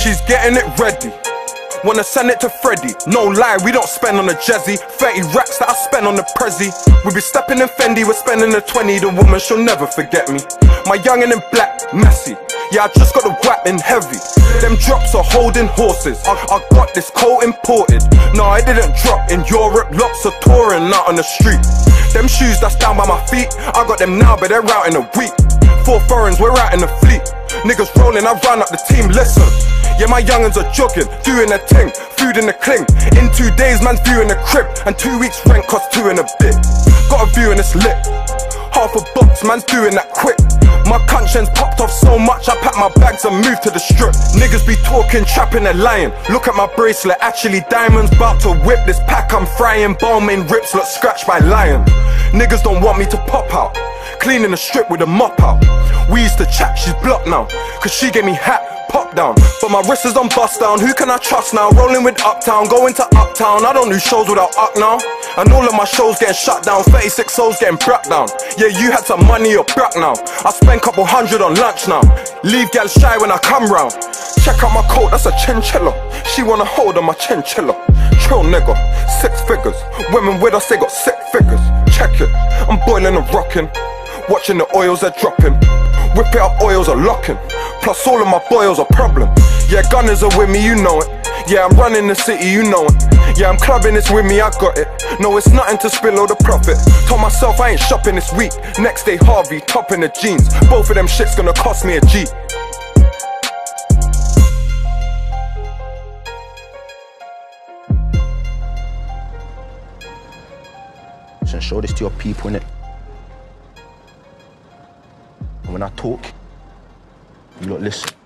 She's getting it ready. Wanna send it to Freddy. No lie, we don't spend on a Jezzy. 30 racks that I spend on the Prezi. We be stepping in Fendi, we're spending the 20. The woman, she'll never forget me. My youngin' in black, messy. Yeah, I just got the whap in heavy. Them drops are holding horses. I, I got this coat imported. No, I didn't drop in Europe. Lots of touring out on the street. Them shoes that's down by my feet. I got them now, but they're out in a week. Four foreigns, we're out in the fleet. Niggas rolling, I run up the team. Listen. Yeah, my youngins are jogging, doing a ting, food in the cling. In two days, man's viewing a crib, and two weeks rent cost two and a bit. Got a view and it's lit. Half a box, man's doing that quick. My conscience popped off so much, I packed my bags and moved to the strip. Niggas be talking, trapping and lying. Look at my bracelet, actually diamonds. bout to whip this pack, I'm frying. Balmain rips, look scratched by lion. Niggas don't want me to pop out. Cleaning the strip with a mop out. We used to chat, she's blocked now. Cause she gave me hat, pop down. But my wrist is on bust down. Who can I trust now? Rolling with Uptown, going to Uptown. I don't do shows without Up now. And all of my shows getting shut down. 36 souls getting brought down. Yeah, you had some money, you're now. I spend couple hundred on lunch now. Leave gal shy when I come round. Check out my coat, that's a chinchilla. She wanna hold on my chinchilla. Chill nigga, six figures. Women with us, they got six figures. Check it, I'm boiling and rocking. Watching the oils, they're dropping. Whip it up, oils are locking. Plus all of my boils are problem. Yeah, gunners are with me, you know it. Yeah, I'm running the city, you know it. Yeah, I'm clubbing this with me, I got it. No, it's nothing to spill all the profit. Told myself I ain't shopping this week. Next day, Harvey, top in the jeans. Both of them shits gonna cost me a G. Show this to your people, innit? And when I talk, you lot listen.